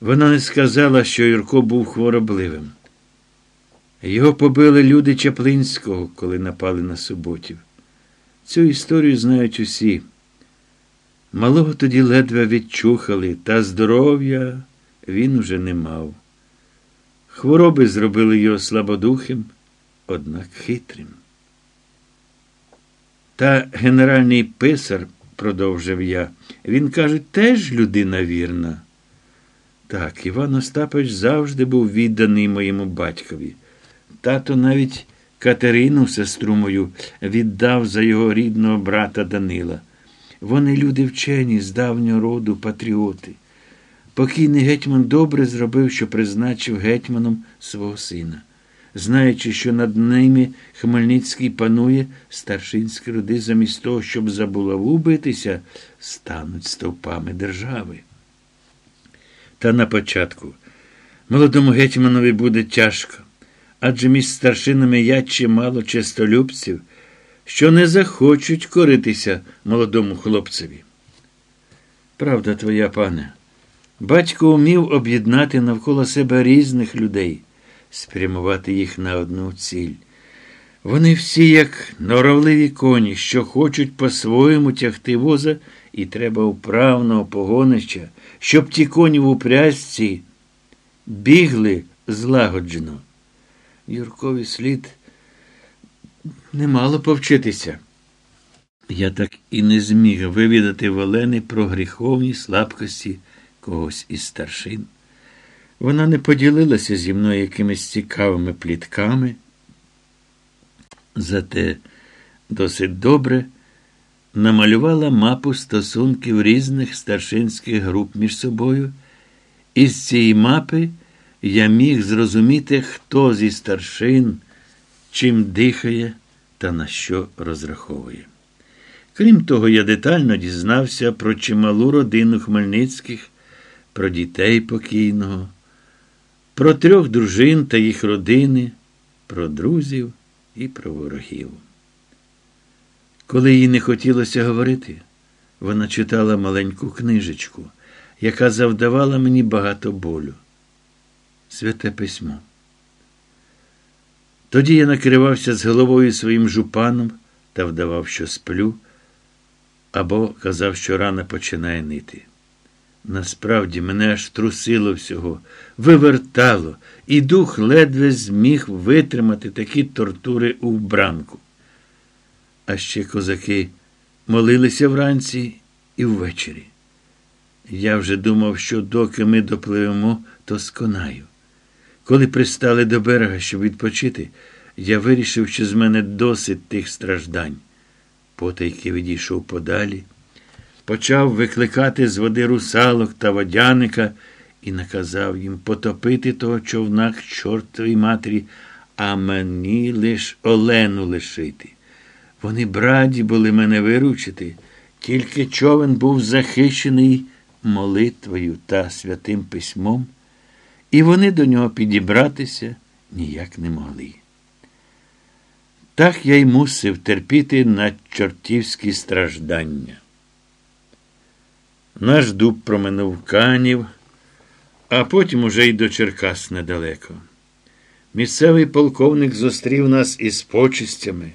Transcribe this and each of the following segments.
Вона не сказала, що Юрко був хворобливим. Його побили люди Чаплинського, коли напали на суботів. Цю історію знають усі. Малого тоді ледве відчухали, та здоров'я він уже не мав. Хвороби зробили його слабодухим, однак хитрим. Та генеральний писар, продовжив я, він каже, теж людина вірна. Так, Іван Остапович завжди був відданий моєму батькові. Тато навіть Катерину, сестру мою, віддав за його рідного брата Данила. Вони люди вчені, з давнього роду, патріоти. Покійний гетьман добре зробив, що призначив гетьманом свого сина. Знаючи, що над ними Хмельницький панує, старшинські роди, замість того, щоб за булаву битися, стануть стовпами держави. Та на початку молодому гетьманові буде тяжко, адже між старшинами я чимало честолюбців, що не захочуть коритися молодому хлопцеві. Правда твоя, пане, батько умів об'єднати навколо себе різних людей, спрямувати їх на одну ціль. Вони всі, як норовливі коні, що хочуть по-своєму тягти воза, і треба управного погонища, щоб ті коні в упряжці бігли злагоджено. Юркові слід немало повчитися. Я так і не зміг вивідати в Олени про гріховні слабкості когось із старшин. Вона не поділилася зі мною якимись цікавими плітками, зате досить добре намалювала мапу стосунків різних старшинських груп між собою, і з цієї мапи я міг зрозуміти, хто зі старшин чим дихає та на що розраховує. Крім того, я детально дізнався про чималу родину Хмельницьких, про дітей покійного, про трьох дружин та їх родини, про друзів і про ворогів. Коли їй не хотілося говорити, вона читала маленьку книжечку, яка завдавала мені багато болю. Святе письмо. Тоді я накривався з головою своїм жупаном та вдавав, що сплю, або казав, що рана починає нити. Насправді мене аж трусило всього, вивертало, і дух ледве зміг витримати такі тортури у вбранку. А ще козаки молилися вранці і ввечері. Я вже думав, що доки ми допливемо, то сконаю. Коли пристали до берега, щоб відпочити, я вирішив, що з мене досить тих страждань. Потайки відійшов подалі, почав викликати з води русалок та водяника і наказав їм потопити того човна к чортовій матері, а мені лиш Олену лишити. Вони браді були мене виручити, тільки човен був захищений молитвою та святим письмом, і вони до нього підібратися ніяк не могли. Так я й мусив терпіти на чортівські страждання. Наш дуб проминув канів, а потім уже й до Черкас недалеко. Місцевий полковник зустрів нас із почистями,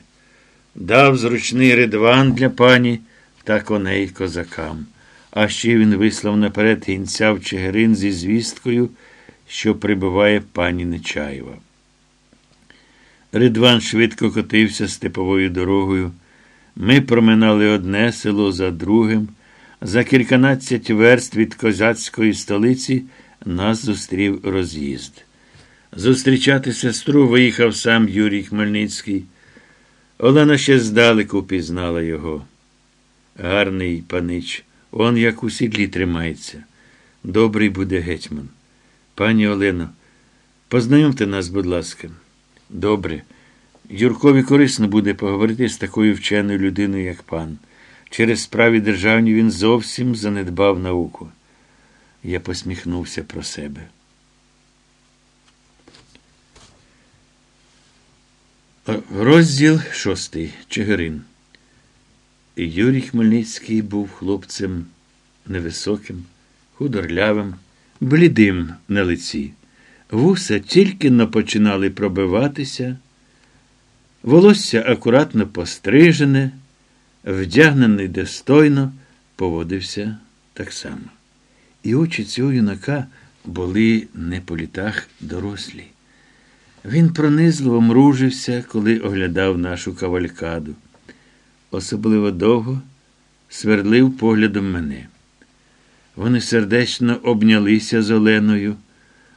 дав зручний ридван для пані та коней козакам. А ще він вислав наперед гінця в Чигирин зі звісткою, що прибуває пані Нечаєва. Ридван швидко котився степовою дорогою. Ми проминали одне село за другим. За кільканадцять верст від козацької столиці нас зустрів роз'їзд. Зустрічати сестру виїхав сам Юрій Хмельницький. Олена ще здалеку пізнала його. Гарний панич, он як у сідлі тримається. Добрий буде гетьман. Пані Олено, познайомте нас, будь ласка. Добре. Юркові корисно буде поговорити з такою вченою людиною, як пан. Через справі державні він зовсім занедбав науку. Я посміхнувся про себе. Розділ шостий. Чигирин. Юрій Хмельницький був хлопцем невисоким, худорлявим, блідим на лиці. Вуса тільки но починали пробиватися, волосся акуратно пострижене, вдягнений достойно, поводився так само. І очі цього юнака були не по літах дорослі. Він пронизливо мружився, коли оглядав нашу кавалькаду. Особливо довго свердлив поглядом мене. Вони сердечно обнялися з Оленою.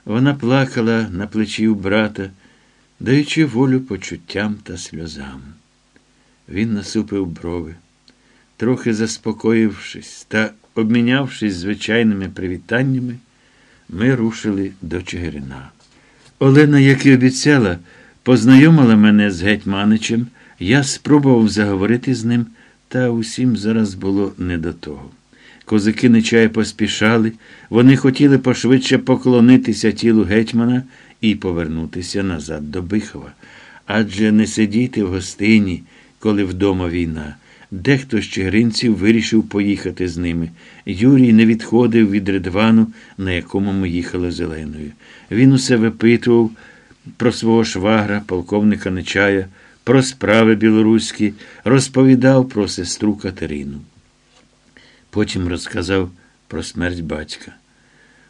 Вона плакала на плечі у брата, даючи волю почуттям та сльозам. Він насупив брови, трохи заспокоївшись та обмінявшись звичайними привітаннями, ми рушили до Чигирина. Олена, як і обіцяла, познайомила мене з гетьманичем, я спробував заговорити з ним, та усім зараз було не до того. Козаки нечай поспішали, вони хотіли пошвидше поклонитися тілу гетьмана і повернутися назад до Бихова. Адже не сидіти в гостині, коли вдома війна. Дехто з чигиринців вирішив поїхати з ними. Юрій не відходив від ридвану, на якому ми їхали зеленою. Він усе випитував про свого швагра, полковника Нечая, про справи білоруські, розповідав про сестру Катерину. Потім розказав про смерть батька.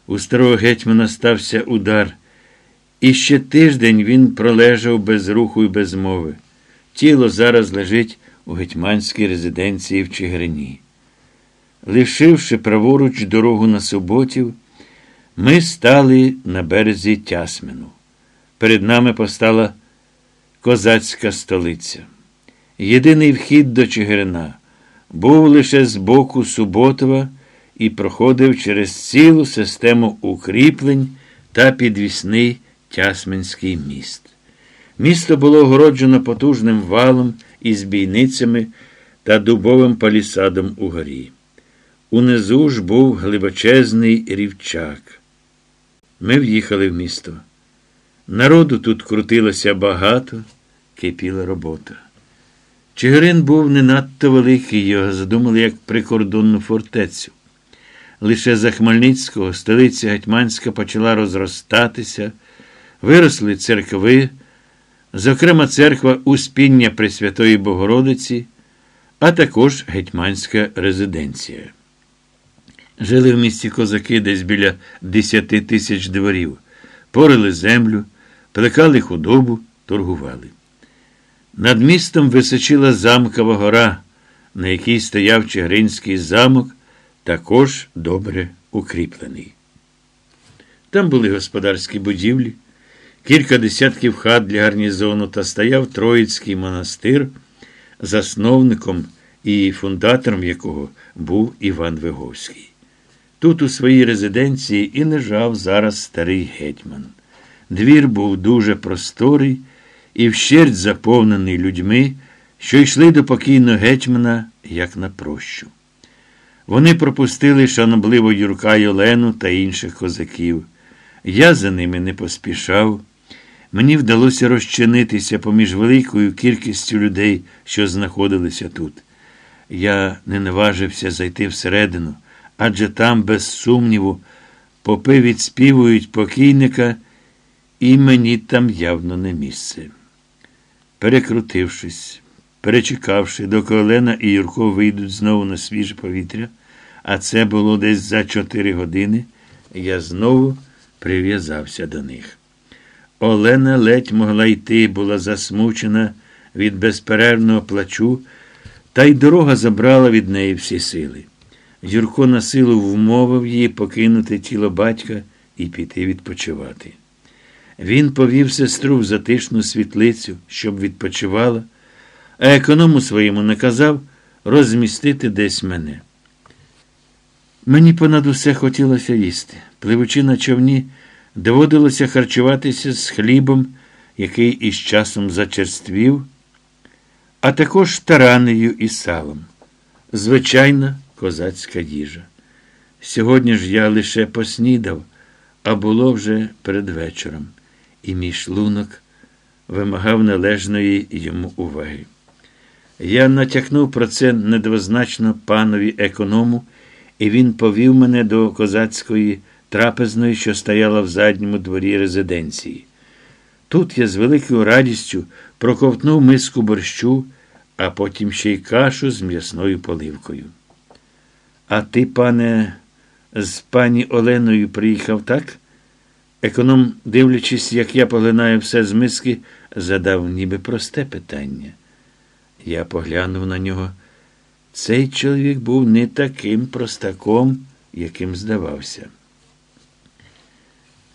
У старого гетьмана стався удар, і ще тиждень він пролежав без руху і без мови. Тіло зараз лежить у гетьманській резиденції в Чигирині. Лишивши праворуч дорогу на суботів, ми стали на березі Тясмину. Перед нами постала козацька столиця. Єдиний вхід до Чигирина був лише з боку Суботова і проходив через цілу систему укріплень та підвісний Тясминський міст. Місто було огороджено потужним валом із бійницями та дубовим палісадом угорі. Унизу ж був глибочезний рівчак. Ми в'їхали в місто. Народу тут крутилося багато, кипіла робота. Чигирин був не надто великий, його задумали як прикордонну фортецю. Лише за Хмельницького столиця Гетьманська почала розростатися, виросли церкви, зокрема церква Успіння Пресвятої Богородиці, а також гетьманська резиденція. Жили в місті козаки десь біля десяти тисяч дворів, порили землю, плекали худобу, торгували. Над містом височила замкова гора, на якій стояв Чигиринський замок, також добре укріплений. Там були господарські будівлі, кілька десятків хат для гарнізону та стояв Троїцький монастир, засновником і фундатором якого був Іван Виговський. Тут, у своїй резиденції, і лежав зараз старий гетьман. Двір був дуже просторий і вщерть заповнений людьми, що йшли до покійного гетьмана, як на прощу. Вони пропустили шанобливо Юрка й та інших козаків. Я за ними не поспішав. Мені вдалося розчинитися поміж великою кількістю людей, що знаходилися тут. Я не наважився зайти всередину, адже там, без сумніву, попи відспівують покійника, і мені там явно не місце. Перекрутившись, перечекавши, доки Олена і Юрко вийдуть знову на свіже повітря, а це було десь за чотири години, я знову прив'язався до них. Олена ледь могла йти, була засмучена від безперервного плачу, та й дорога забрала від неї всі сили. Юрко на силу вмовив її покинути тіло батька і піти відпочивати. Він повів сестру в затишну світлицю, щоб відпочивала, а економу своєму наказав розмістити десь мене. Мені понад усе хотілося їсти. Пливучи на човні, доводилося харчуватися з хлібом, який із часом зачерствів, а також таранею і салом. Звичайна козацька їжа. Сьогодні ж я лише поснідав, а було вже перед вечором і мій шлунок вимагав належної йому уваги. Я натякнув про це недвозначно панові економу, і він повів мене до козацької трапезної, що стояла в задньому дворі резиденції. Тут я з великою радістю проковтнув миску борщу, а потім ще й кашу з м'ясною поливкою. А ти, пане, з пані Оленою приїхав так? Економ, дивлячись, як я поглинаю все з миски, задав ніби просте питання. Я поглянув на нього. Цей чоловік був не таким простаком, яким здавався.